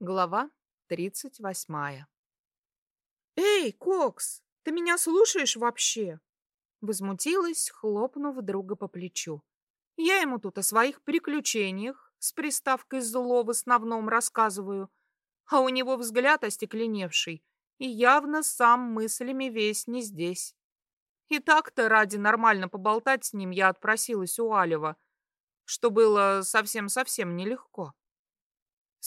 Глава тридцать восьмая. «Эй, Кокс, ты меня слушаешь вообще?» Возмутилась, хлопнув друга по плечу. Я ему тут о своих приключениях с приставкой «зло» в основном рассказываю, а у него взгляд остекленевший и явно сам мыслями весь не здесь. И так-то ради нормально поболтать с ним я отпросилась у Алева, что было совсем-совсем нелегко.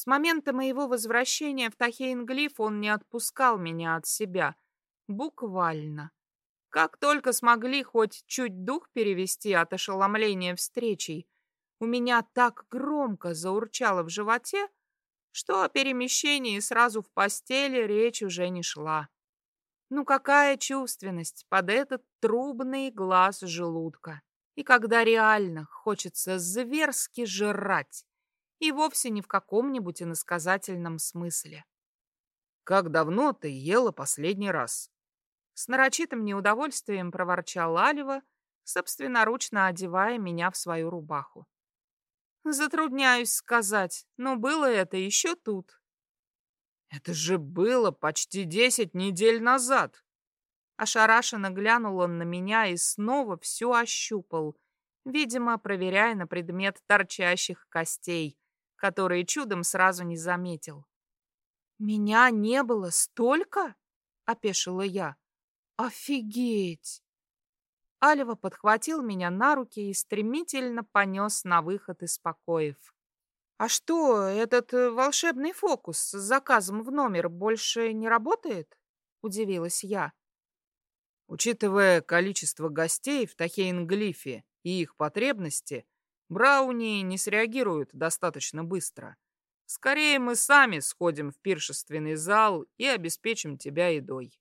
С момента моего возвращения в Тахейнглиф он не отпускал меня от себя. Буквально. Как только смогли хоть чуть дух перевести от ошеломления встречей, у меня так громко заурчало в животе, что о перемещении сразу в постели речь уже не шла. Ну какая чувственность под этот трубный глаз желудка. И когда реально хочется зверски жрать, и вовсе не в каком-нибудь иносказательном смысле. «Как давно ты ела последний раз?» С нарочитым неудовольствием проворчал Алева, собственноручно одевая меня в свою рубаху. Затрудняюсь сказать, но было это еще тут. Это же было почти десять недель назад. Ошарашенно глянул он на меня и снова все ощупал, видимо, проверяя на предмет торчащих костей, которые чудом сразу не заметил. «Меня не было столько?» — опешила я. «Офигеть!» Алева подхватил меня на руки и стремительно понес на выход из покоев. «А что, этот э, волшебный фокус с заказом в номер больше не работает?» — удивилась я. Учитывая количество гостей в Тахейнглифе и их потребности, Брауни не среагируют достаточно быстро. Скорее мы сами сходим в пиршественный зал и обеспечим тебя едой.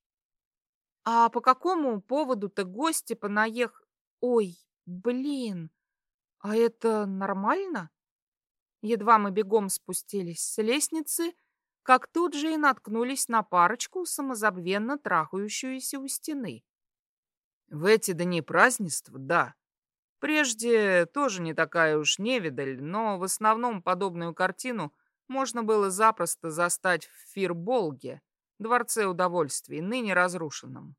А по какому поводу-то гости понаех... Ой, блин, а это нормально? Едва мы бегом спустились с лестницы, как тут же и наткнулись на парочку, самозабвенно трахающуюся у стены. В эти дни празднеств, да, Прежде тоже не такая уж невидаль, но в основном подобную картину можно было запросто застать в Фирболге, дворце удовольствий, ныне разрушенном.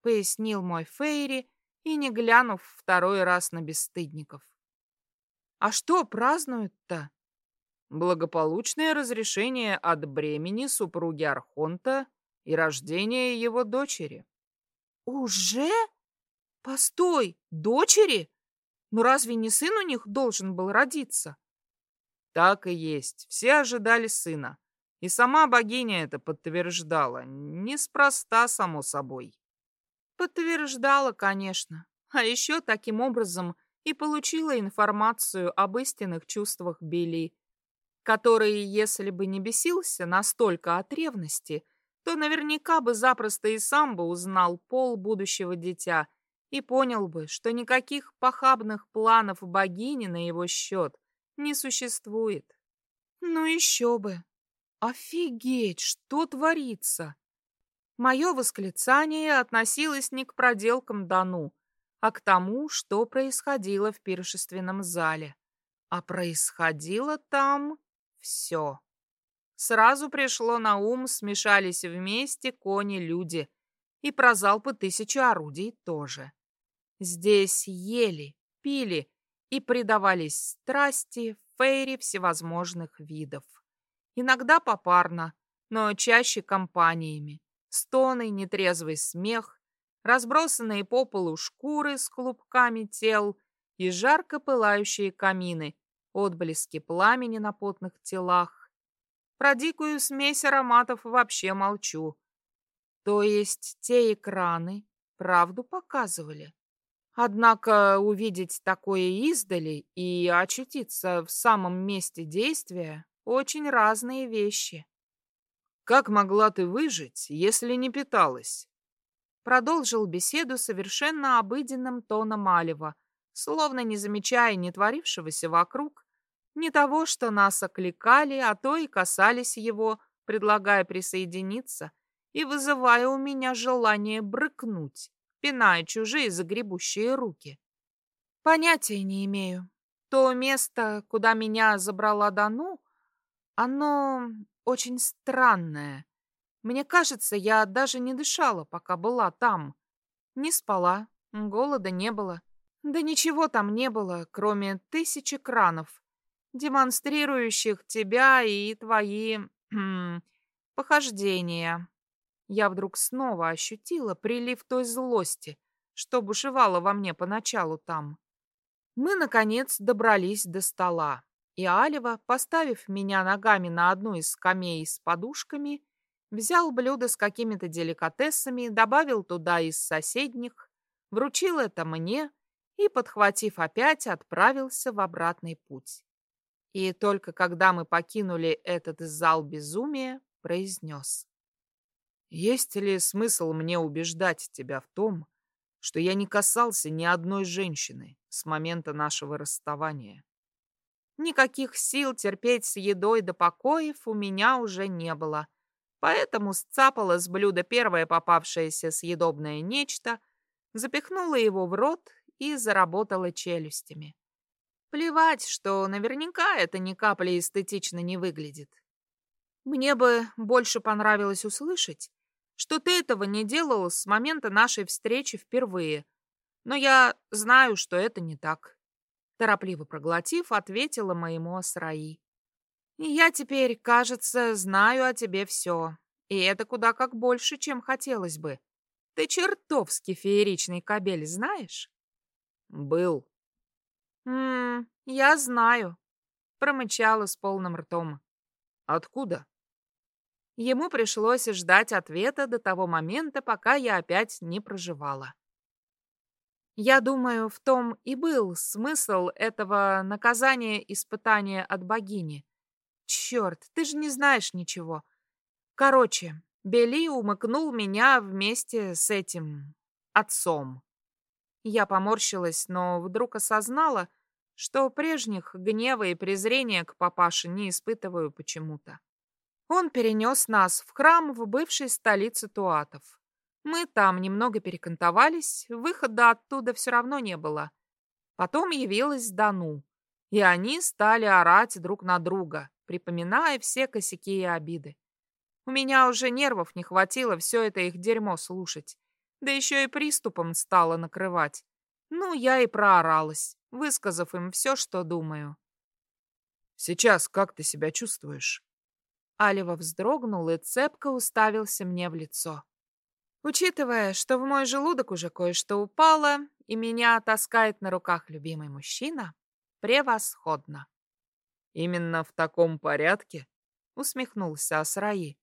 Пояснил мой Фейри и не глянув второй раз на бесстыдников. А что празднуют-то? Благополучное разрешение от бремени супруги Архонта и рождение его дочери. Уже? Постой, дочери? Но разве не сын у них должен был родиться? Так и есть. Все ожидали сына. И сама богиня это подтверждала. Неспроста, само собой. Подтверждала, конечно. А еще таким образом и получила информацию об истинных чувствах Билли, который, если бы не бесился настолько от ревности, то наверняка бы запросто и сам бы узнал пол будущего дитя и понял бы, что никаких похабных планов богини на его счет не существует. Ну еще бы! Офигеть, что творится! Мое восклицание относилось не к проделкам Дану, а к тому, что происходило в пиршественном зале. А происходило там все. Сразу пришло на ум, смешались вместе кони-люди, и про залпы тысячи орудий тоже. Здесь ели, пили и предавались страсти фейри всевозможных видов. Иногда попарно, но чаще компаниями. Стоны, нетрезвый смех, разбросанные по полу шкуры с клубками тел и жарко пылающие камины, отблески пламени на потных телах. Про дикую смесь ароматов вообще молчу. То есть те экраны правду показывали. Однако увидеть такое издали и очутиться в самом месте действия – очень разные вещи. «Как могла ты выжить, если не питалась?» Продолжил беседу совершенно обыденным тоном Алева, словно не замечая ни творившегося вокруг, ни того, что нас окликали, а то и касались его, предлагая присоединиться и вызывая у меня желание брыкнуть пиная чужие загребущие руки. Понятия не имею. То место, куда меня забрала Дану, Оно очень странное. Мне кажется, я даже не дышала, пока была там. Не спала, голода не было. Да ничего там не было, кроме тысячи кранов, демонстрирующих тебя и твои хм, похождения. Я вдруг снова ощутила прилив той злости, что бушевало во мне поначалу там. Мы, наконец, добрались до стола, и Алева, поставив меня ногами на одну из скамей с подушками, взял блюдо с какими-то деликатесами, добавил туда из соседних, вручил это мне и, подхватив опять, отправился в обратный путь. И только когда мы покинули этот зал безумия, произнес. «Есть ли смысл мне убеждать тебя в том, что я не касался ни одной женщины с момента нашего расставания?» Никаких сил терпеть с едой до покоев у меня уже не было, поэтому сцапала с блюда первое попавшееся съедобное нечто, запихнула его в рот и заработала челюстями. Плевать, что наверняка это ни капли эстетично не выглядит. Мне бы больше понравилось услышать, что ты этого не делал с момента нашей встречи впервые, но я знаю, что это не так. Торопливо проглотив, ответила моему Асраи. И я теперь, кажется, знаю о тебе все. И это куда как больше, чем хотелось бы. Ты чертовски фееричный кабель, знаешь? Был, «М-м, я знаю», — промычала с полным ртом. «Откуда?» Ему пришлось ждать ответа до того момента, пока я опять не проживала. Я думаю, в том и был смысл этого наказания испытания от богини. Черт, ты же не знаешь ничего. Короче, Бели умыкнул меня вместе с этим отцом. Я поморщилась, но вдруг осознала, что прежних гнева и презрения к папаше не испытываю почему-то. Он перенес нас в храм в бывшей столице Туатов. Мы там немного перекантовались, выхода оттуда все равно не было. Потом явилась Дану, и они стали орать друг на друга, припоминая все косяки и обиды. У меня уже нервов не хватило все это их дерьмо слушать да еще и приступом стала накрывать. Ну, я и прооралась, высказав им все, что думаю. «Сейчас как ты себя чувствуешь?» Алева вздрогнул и цепко уставился мне в лицо. Учитывая, что в мой желудок уже кое-что упало, и меня таскает на руках любимый мужчина, превосходно. «Именно в таком порядке?» — усмехнулся Асраи.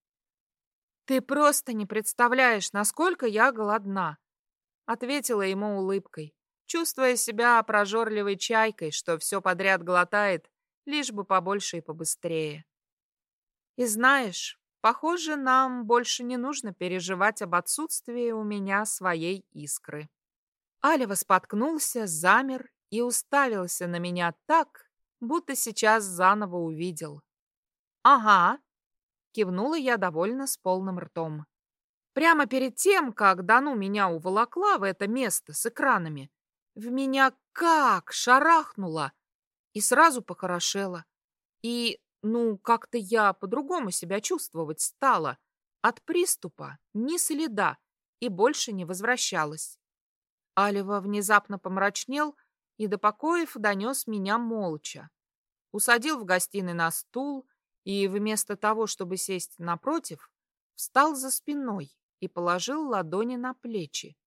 «Ты просто не представляешь, насколько я голодна», — ответила ему улыбкой, чувствуя себя прожорливой чайкой, что все подряд глотает, лишь бы побольше и побыстрее. «И знаешь, похоже, нам больше не нужно переживать об отсутствии у меня своей искры». Алева споткнулся, замер и уставился на меня так, будто сейчас заново увидел. «Ага», Кивнула я довольно с полным ртом. Прямо перед тем, как Дану меня уволокла в это место с экранами, в меня как шарахнуло и сразу похорошело. И, ну, как-то я по-другому себя чувствовать стала. От приступа ни следа и больше не возвращалась. Алева внезапно помрачнел и до покоев донес меня молча. Усадил в гостиной на стул, и вместо того, чтобы сесть напротив, встал за спиной и положил ладони на плечи.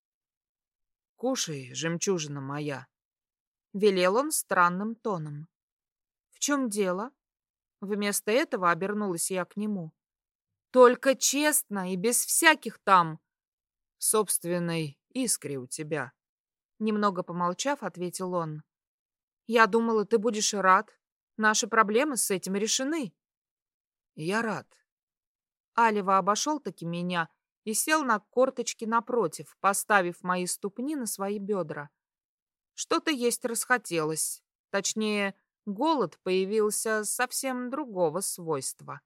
«Кушай, жемчужина моя!» — велел он странным тоном. «В чем дело?» Вместо этого обернулась я к нему. «Только честно и без всяких там...» «Собственной искре у тебя», — немного помолчав, ответил он. «Я думала, ты будешь рад. Наши проблемы с этим решены». Я рад. Алева обошел таки меня и сел на корточки напротив, поставив мои ступни на свои бедра. Что-то есть расхотелось. Точнее, голод появился совсем другого свойства.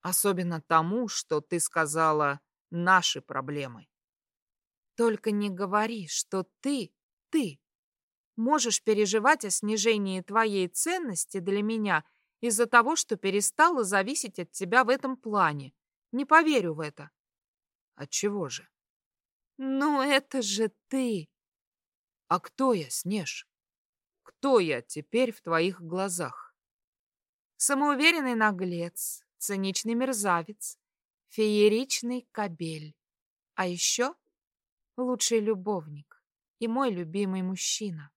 Особенно тому, что ты сказала «наши проблемы». Только не говори, что ты, ты, можешь переживать о снижении твоей ценности для меня из-за того, что перестала зависеть от тебя в этом плане. Не поверю в это. От чего же? Ну, это же ты. А кто я, Снеж? Кто я теперь в твоих глазах? Самоуверенный наглец, циничный мерзавец, фееричный кобель. А еще лучший любовник и мой любимый мужчина.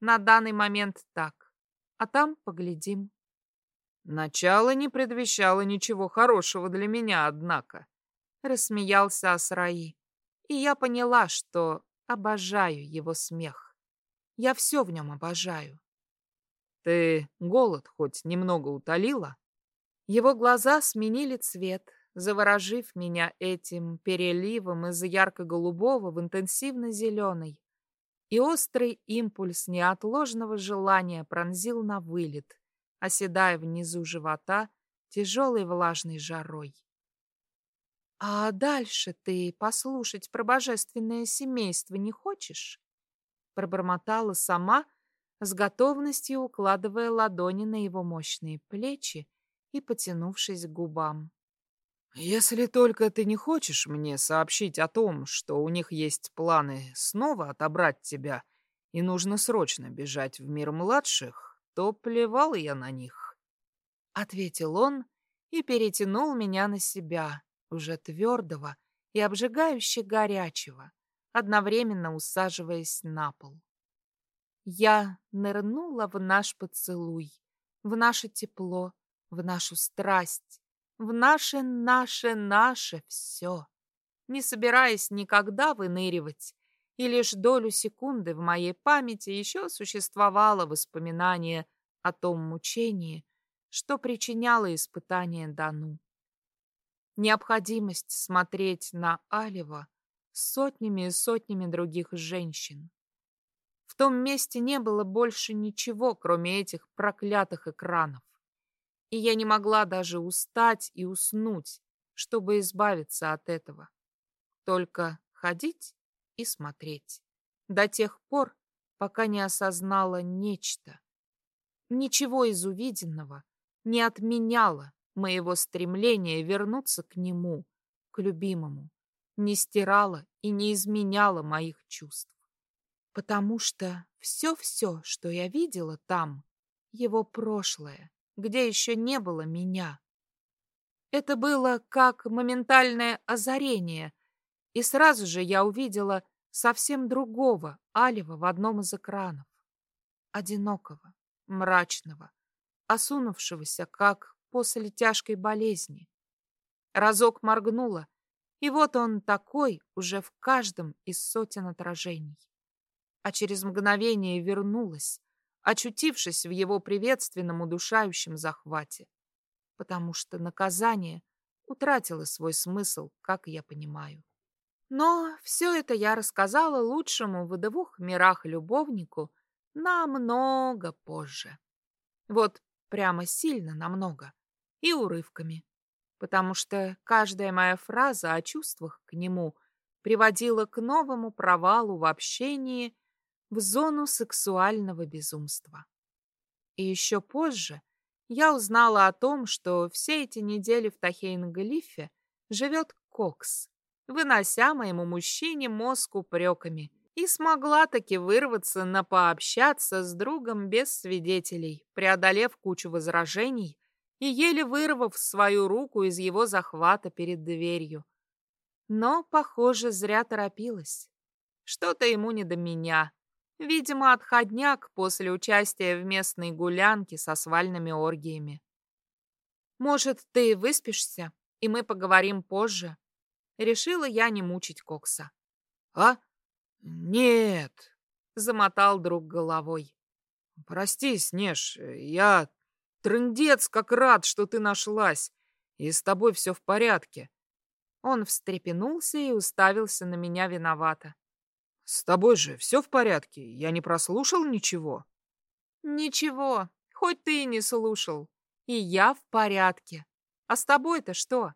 На данный момент так. А там поглядим. Начало не предвещало ничего хорошего для меня, однако. Рассмеялся Асраи. И я поняла, что обожаю его смех. Я все в нем обожаю. Ты голод хоть немного утолила? Его глаза сменили цвет, заворожив меня этим переливом из ярко-голубого в интенсивно-зеленый. И острый импульс неотложного желания пронзил на вылет, оседая внизу живота тяжелой влажной жарой. «А дальше ты послушать про божественное семейство не хочешь?» Пробормотала сама, с готовностью укладывая ладони на его мощные плечи и потянувшись к губам. «Если только ты не хочешь мне сообщить о том, что у них есть планы снова отобрать тебя, и нужно срочно бежать в мир младших, то плевал я на них», — ответил он и перетянул меня на себя, уже твердого и обжигающе горячего, одновременно усаживаясь на пол. Я нырнула в наш поцелуй, в наше тепло, в нашу страсть, в наше, наше, наше все, не собираясь никогда выныривать, и лишь долю секунды в моей памяти еще существовало воспоминание о том мучении, что причиняло испытание Дану. Необходимость смотреть на Алева сотнями и сотнями других женщин. В том месте не было больше ничего, кроме этих проклятых экранов. И я не могла даже устать и уснуть, чтобы избавиться от этого. Только ходить и смотреть. До тех пор, пока не осознала нечто. Ничего из увиденного не отменяло моего стремления вернуться к нему, к любимому, не стирала и не изменяла моих чувств. Потому что все-все, что я видела там, его прошлое, где еще не было меня. Это было как моментальное озарение, и сразу же я увидела совсем другого Алева в одном из экранов. Одинокого, мрачного, осунувшегося, как после тяжкой болезни. Разок моргнула, и вот он такой уже в каждом из сотен отражений. А через мгновение вернулась, очутившись в его приветственном удушающем захвате, потому что наказание утратило свой смысл, как я понимаю. Но все это я рассказала лучшему в двух мирах любовнику намного позже. Вот прямо сильно намного. И урывками. Потому что каждая моя фраза о чувствах к нему приводила к новому провалу в общении в зону сексуального безумства. И еще позже я узнала о том, что все эти недели в Тахейн-Галифе живет Кокс, вынося моему мужчине мозг упреками, и смогла таки вырваться на пообщаться с другом без свидетелей, преодолев кучу возражений и еле вырвав свою руку из его захвата перед дверью. Но, похоже, зря торопилась. Что-то ему не до меня. Видимо, отходняк после участия в местной гулянке со свальными оргиями. Может, ты выспишься, и мы поговорим позже? Решила я не мучить Кокса. А? Нет, замотал друг головой. Прости, Снеж, я трындец как рад, что ты нашлась, и с тобой все в порядке. Он встрепенулся и уставился на меня виновато. С тобой же все в порядке? Я не прослушал ничего? Ничего, хоть ты и не слушал. И я в порядке. А с тобой-то что?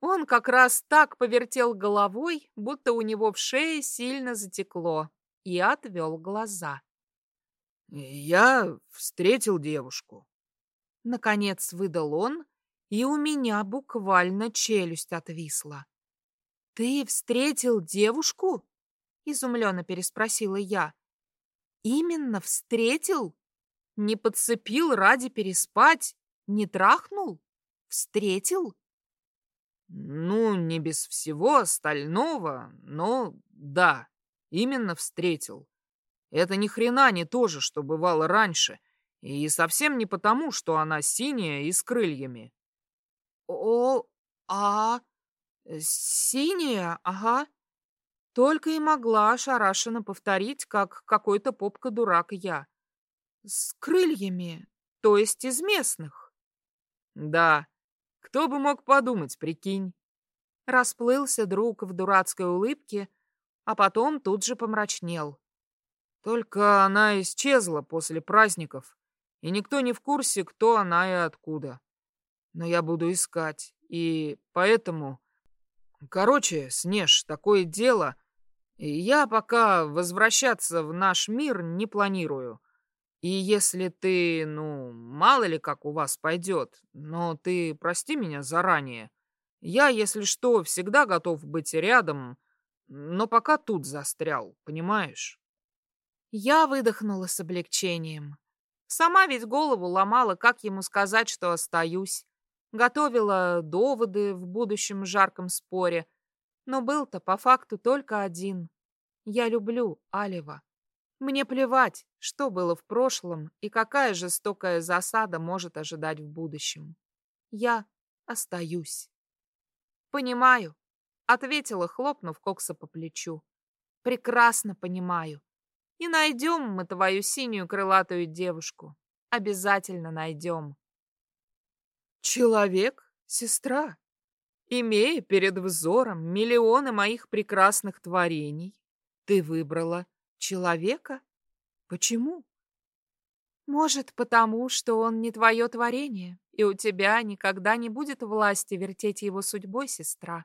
Он как раз так повертел головой, будто у него в шее сильно затекло, и отвел глаза. Я встретил девушку. Наконец выдал он, и у меня буквально челюсть отвисла. «Ты встретил девушку?» — изумленно переспросила я. «Именно встретил? Не подцепил ради переспать? Не трахнул? Встретил?» «Ну, не без всего остального, но да, именно встретил. Это ни хрена не то же, что бывало раньше, и совсем не потому, что она синяя и с крыльями. О, а, синяя, ага. Только и могла ошарашенно повторить, как какой-то попка-дурак я. С крыльями, то есть из местных. Да, кто бы мог подумать, прикинь. Расплылся друг в дурацкой улыбке, а потом тут же помрачнел. Только она исчезла после праздников и никто не в курсе, кто она и откуда. Но я буду искать, и поэтому... Короче, Снеж, такое дело, я пока возвращаться в наш мир не планирую. И если ты, ну, мало ли как у вас пойдет, но ты прости меня заранее. Я, если что, всегда готов быть рядом, но пока тут застрял, понимаешь? Я выдохнула с облегчением. Сама ведь голову ломала, как ему сказать, что остаюсь. Готовила доводы в будущем жарком споре. Но был-то по факту только один. Я люблю Алева. Мне плевать, что было в прошлом и какая жестокая засада может ожидать в будущем. Я остаюсь. Понимаю, ответила, хлопнув Кокса по плечу. Прекрасно понимаю. И найдем мы твою синюю крылатую девушку. Обязательно найдем. Человек, сестра, имея перед взором миллионы моих прекрасных творений, ты выбрала человека? Почему? Может, потому, что он не твое творение, и у тебя никогда не будет власти вертеть его судьбой, сестра.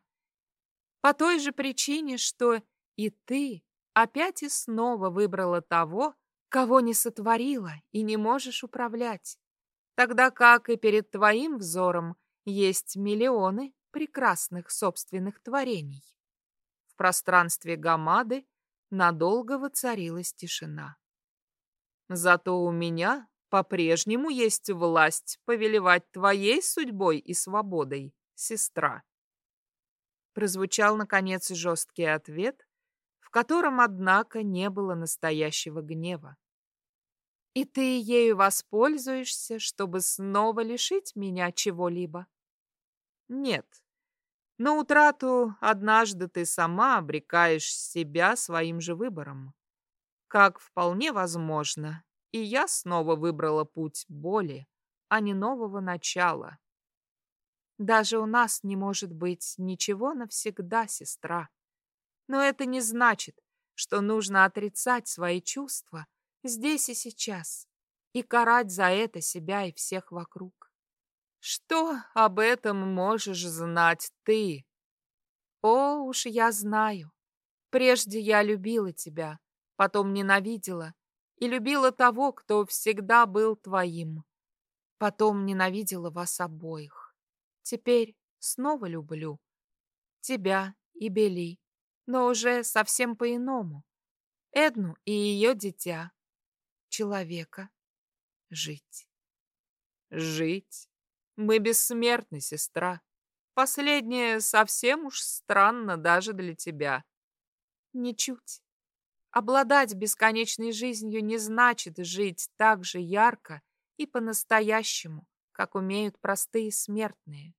По той же причине, что и ты опять и снова выбрала того, кого не сотворила и не можешь управлять, тогда как и перед твоим взором есть миллионы прекрасных собственных творений. В пространстве Гамады надолго воцарилась тишина. Зато у меня по-прежнему есть власть повелевать твоей судьбой и свободой, сестра. Прозвучал, наконец, жесткий ответ, в котором, однако, не было настоящего гнева. И ты ею воспользуешься, чтобы снова лишить меня чего-либо? Нет. На утрату однажды ты сама обрекаешь себя своим же выбором. Как вполне возможно, и я снова выбрала путь боли, а не нового начала. Даже у нас не может быть ничего навсегда, сестра. Но это не значит, что нужно отрицать свои чувства здесь и сейчас и карать за это себя и всех вокруг. Что об этом можешь знать ты? О, уж я знаю. Прежде я любила тебя, потом ненавидела и любила того, кто всегда был твоим. Потом ненавидела вас обоих. Теперь снова люблю тебя и Бели но уже совсем по-иному. Эдну и ее дитя. Человека. Жить. Жить. Мы бессмертны, сестра. Последнее совсем уж странно даже для тебя. Ничуть. Обладать бесконечной жизнью не значит жить так же ярко и по-настоящему, как умеют простые смертные.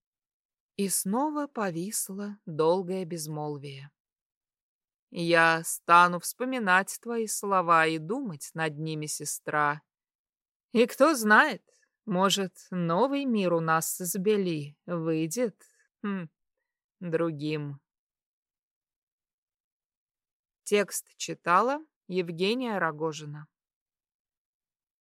И снова повисло долгое безмолвие. Я стану вспоминать твои слова и думать над ними, сестра. И кто знает, может, новый мир у нас с Бели выйдет хм, другим. Текст читала Евгения Рогожина.